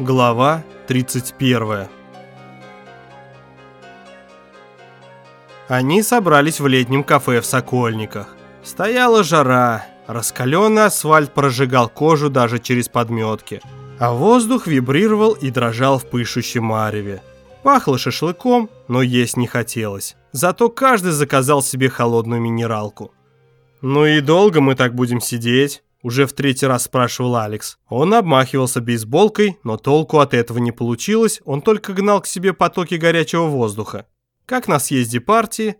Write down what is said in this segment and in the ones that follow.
Глава 31 Они собрались в летнем кафе в Сокольниках. Стояла жара, раскаленный асфальт прожигал кожу даже через подметки, а воздух вибрировал и дрожал в пышущем мареве. Пахло шашлыком, но есть не хотелось. Зато каждый заказал себе холодную минералку. «Ну и долго мы так будем сидеть?» Уже в третий раз спрашивал Алекс. Он обмахивался бейсболкой, но толку от этого не получилось, он только гнал к себе потоки горячего воздуха. Как на съезде партии.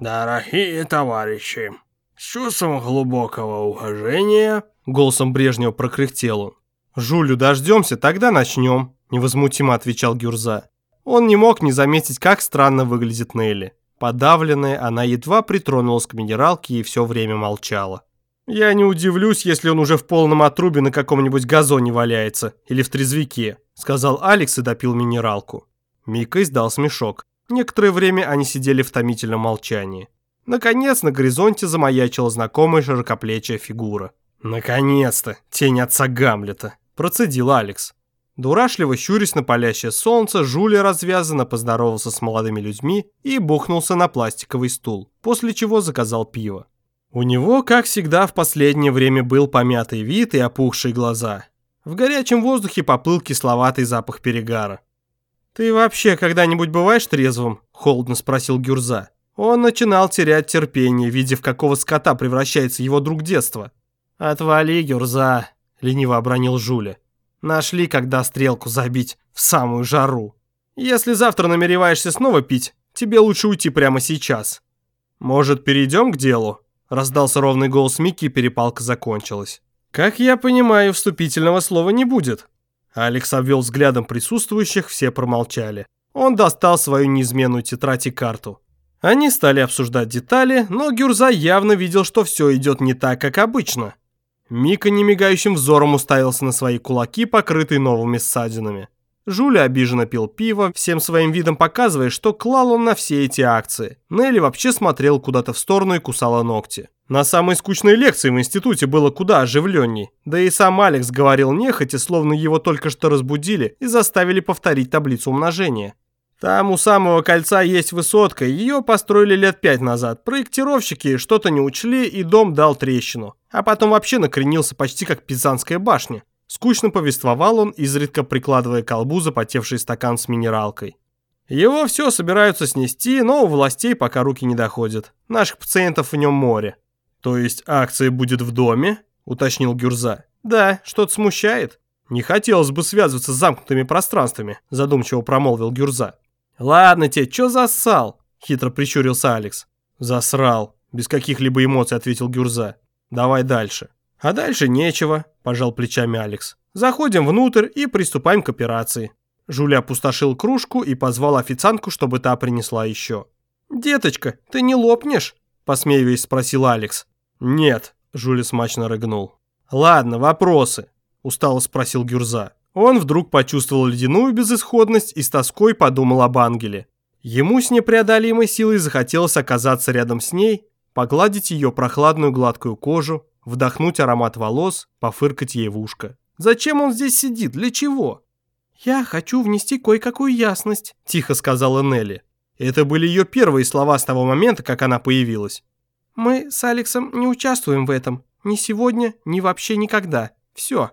«Дорогие товарищи, с чувством глубокого уважения...» Голосом Брежнева прокряхтел он. «Жулю дождемся, тогда начнем», невозмутимо отвечал Гюрза. Он не мог не заметить, как странно выглядит Нелли. Подавленная, она едва притронулась к минералке и все время молчала. Я не удивлюсь, если он уже в полном отрубе на каком-нибудь газоне валяется или в трезвике, сказал Алекс и допил минералку. Мика издал смешок. Некоторое время они сидели в томительном молчании. Наконец на горизонте замаячила знакомая широкоплечья фигура. «Наконец-то! Тень отца Гамлета!» – процедил Алекс. Дурашливо щурясь на палящее солнце, Жулия развязанно поздоровался с молодыми людьми и бухнулся на пластиковый стул, после чего заказал пиво. У него, как всегда, в последнее время был помятый вид и опухшие глаза. В горячем воздухе поплыл кисловатый запах перегара. «Ты вообще когда-нибудь бываешь трезвым?» – холодно спросил Гюрза. Он начинал терять терпение, видя, в какого скота превращается его друг детства. «Отвали, Гюрза!» – лениво обронил Жуля. «Нашли, когда стрелку забить в самую жару. Если завтра намереваешься снова пить, тебе лучше уйти прямо сейчас. Может, перейдем к делу?» Раздался ровный голос Микки, и перепалка закончилась. «Как я понимаю, вступительного слова не будет». Алекс обвел взглядом присутствующих, все промолчали. Он достал свою неизменную тетрадь и карту. Они стали обсуждать детали, но Гюрза явно видел, что все идет не так, как обычно. Мика немигающим взором уставился на свои кулаки, покрытые новыми ссадинами. Жуля обиженно пил пиво, всем своим видом показывая, что клал он на все эти акции. Нелли вообще смотрел куда-то в сторону и кусала ногти. На самой скучной лекции в институте было куда оживленней. Да и сам Алекс говорил нехотя, словно его только что разбудили и заставили повторить таблицу умножения. Там у самого кольца есть высотка, ее построили лет пять назад. Проектировщики что-то не учли, и дом дал трещину. А потом вообще накренился почти как Пизанская башня. Скучно повествовал он, изредка прикладывая к колбу запотевший стакан с минералкой. Его все собираются снести, но у властей пока руки не доходят. Наших пациентов в нем море. То есть акция будет в доме? Уточнил Гюрза. Да, что-то смущает. Не хотелось бы связываться с замкнутыми пространствами, задумчиво промолвил Гюрза. Ладно тебе, чё зассал? Хитро прищурился Алекс. Засрал. Без каких-либо эмоций ответил Гюрза. Давай дальше. А дальше нечего, пожал плечами Алекс. Заходим внутрь и приступаем к операции. Жуля опустошил кружку и позвал официантку, чтобы та принесла еще. «Деточка, ты не лопнешь?» – посмеиваясь спросил Алекс. «Нет», – Жуля смачно рыгнул. «Ладно, вопросы», – устало спросил Гюрза. Он вдруг почувствовал ледяную безысходность и с тоской подумал об ангеле. Ему с непреодолимой силой захотелось оказаться рядом с ней, погладить ее прохладную гладкую кожу, вдохнуть аромат волос, пофыркать ей в ушко. Зачем он здесь сидит? Для чего? «Я хочу внести кое-какую ясность», – тихо сказала Нелли. Это были ее первые слова с того момента, как она появилась. «Мы с Алексом не участвуем в этом. Ни сегодня, ни вообще никогда. Все».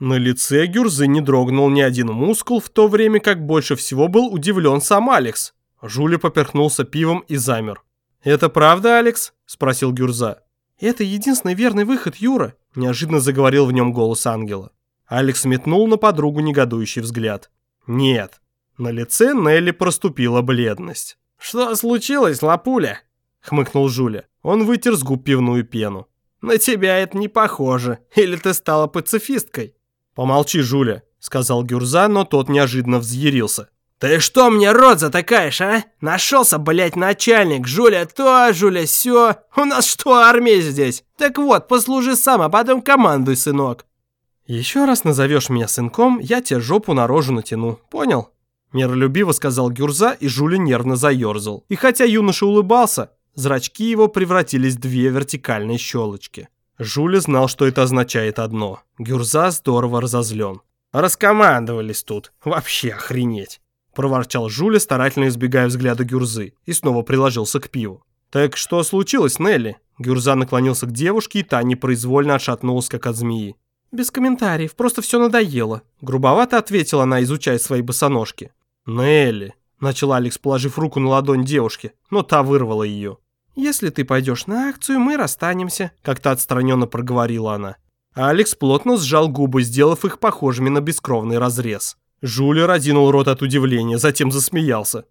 На лице Гюрзы не дрогнул ни один мускул, в то время как больше всего был удивлен сам Алекс. Жуля поперхнулся пивом и замер. «Это правда, Алекс?» – спросил Гюрза. «Это единственный верный выход, Юра», – неожиданно заговорил в нем голос ангела. Алекс метнул на подругу негодующий взгляд. «Нет». На лице Нелли проступила бледность. «Что случилось, лапуля?» – хмыкнул Жуля. Он вытер с губ пивную пену. «На тебя это не похоже. Или ты стала пацифисткой?» «Помолчи, Жуля», – сказал Гюрза, но тот неожиданно взъярился. «Ты что мне рот затыкаешь, а? Нашелся, блядь, начальник, Жуля то, Жуля сё. У нас что, армия здесь? Так вот, послужи сам, а потом командуй, сынок». «Еще раз назовешь меня сынком, я тебе жопу на рожу натяну, понял?» Миролюбиво сказал Гюрза, и Жуля нервно заерзал. И хотя юноша улыбался, зрачки его превратились в две вертикальные щелочки. Жуля знал, что это означает одно. Гюрза здорово разозлен. Раскомандовались тут. Вообще охренеть. Проворчал Жуля, старательно избегая взгляда Гюрзы, и снова приложился к пиву. «Так что случилось, Нелли?» Гюрза наклонился к девушке, и та непроизвольно отшатнулась, как от змеи. «Без комментариев, просто все надоело», — грубовато ответила она, изучая свои босоножки. «Нелли», — начал Алекс, положив руку на ладонь девушки, но та вырвала ее. «Если ты пойдешь на акцию, мы расстанемся», — как-то отстраненно проговорила она. Алекс плотно сжал губы, сделав их похожими на бескровный разрез. Жуля разинул рот от удивления, затем засмеялся.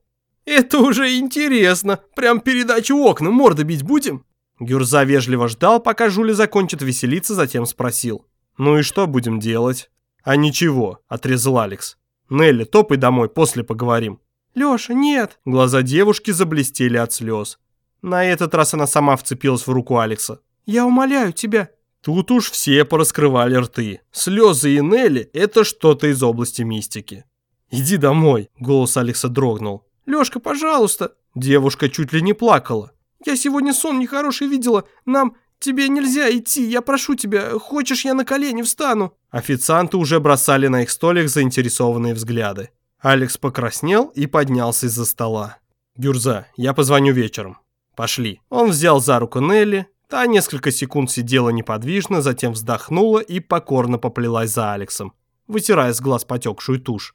«Это уже интересно. Прям передачу окна, морды бить будем?» Гюрза вежливо ждал, пока Жуля закончит веселиться, затем спросил. «Ну и что будем делать?» «А ничего», — отрезал Алекс. «Нелли, топай домой, после поговорим». «Леша, нет!» Глаза девушки заблестели от слез. На этот раз она сама вцепилась в руку Алекса. «Я умоляю тебя!» Тут уж все пораскрывали рты. Слезы и Нелли – это что-то из области мистики. «Иди домой», – голос Алекса дрогнул. «Лешка, пожалуйста!» Девушка чуть ли не плакала. «Я сегодня сон нехороший видела. Нам... Тебе нельзя идти, я прошу тебя. Хочешь, я на колени встану?» Официанты уже бросали на их столик заинтересованные взгляды. Алекс покраснел и поднялся из-за стола. «Гюрза, я позвоню вечером. Пошли». Он взял за руку Нелли, Та несколько секунд сидела неподвижно, затем вздохнула и покорно поплелась за Алексом, вытирая с глаз потекшую тушь.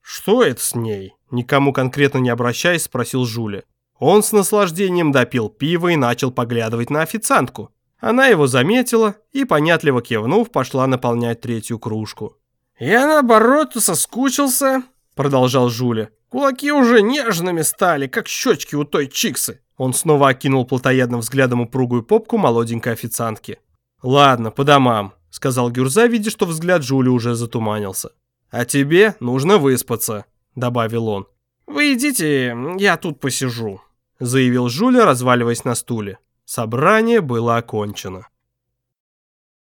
«Что это с ней?» Никому конкретно не обращаясь, спросил Жуля. Он с наслаждением допил пиво и начал поглядывать на официантку. Она его заметила и, понятливо кивнув, пошла наполнять третью кружку. «Я, наоборот, соскучился», — продолжал Жуля. «Кулаки уже нежными стали, как щечки у той чиксы. Он снова окинул плотоядным взглядом упругую попку молоденькой официантки. «Ладно, по домам», — сказал Гюрза, видя, что взгляд Жули уже затуманился. «А тебе нужно выспаться», — добавил он. «Вы идите, я тут посижу», — заявил Жуля, разваливаясь на стуле. Собрание было окончено.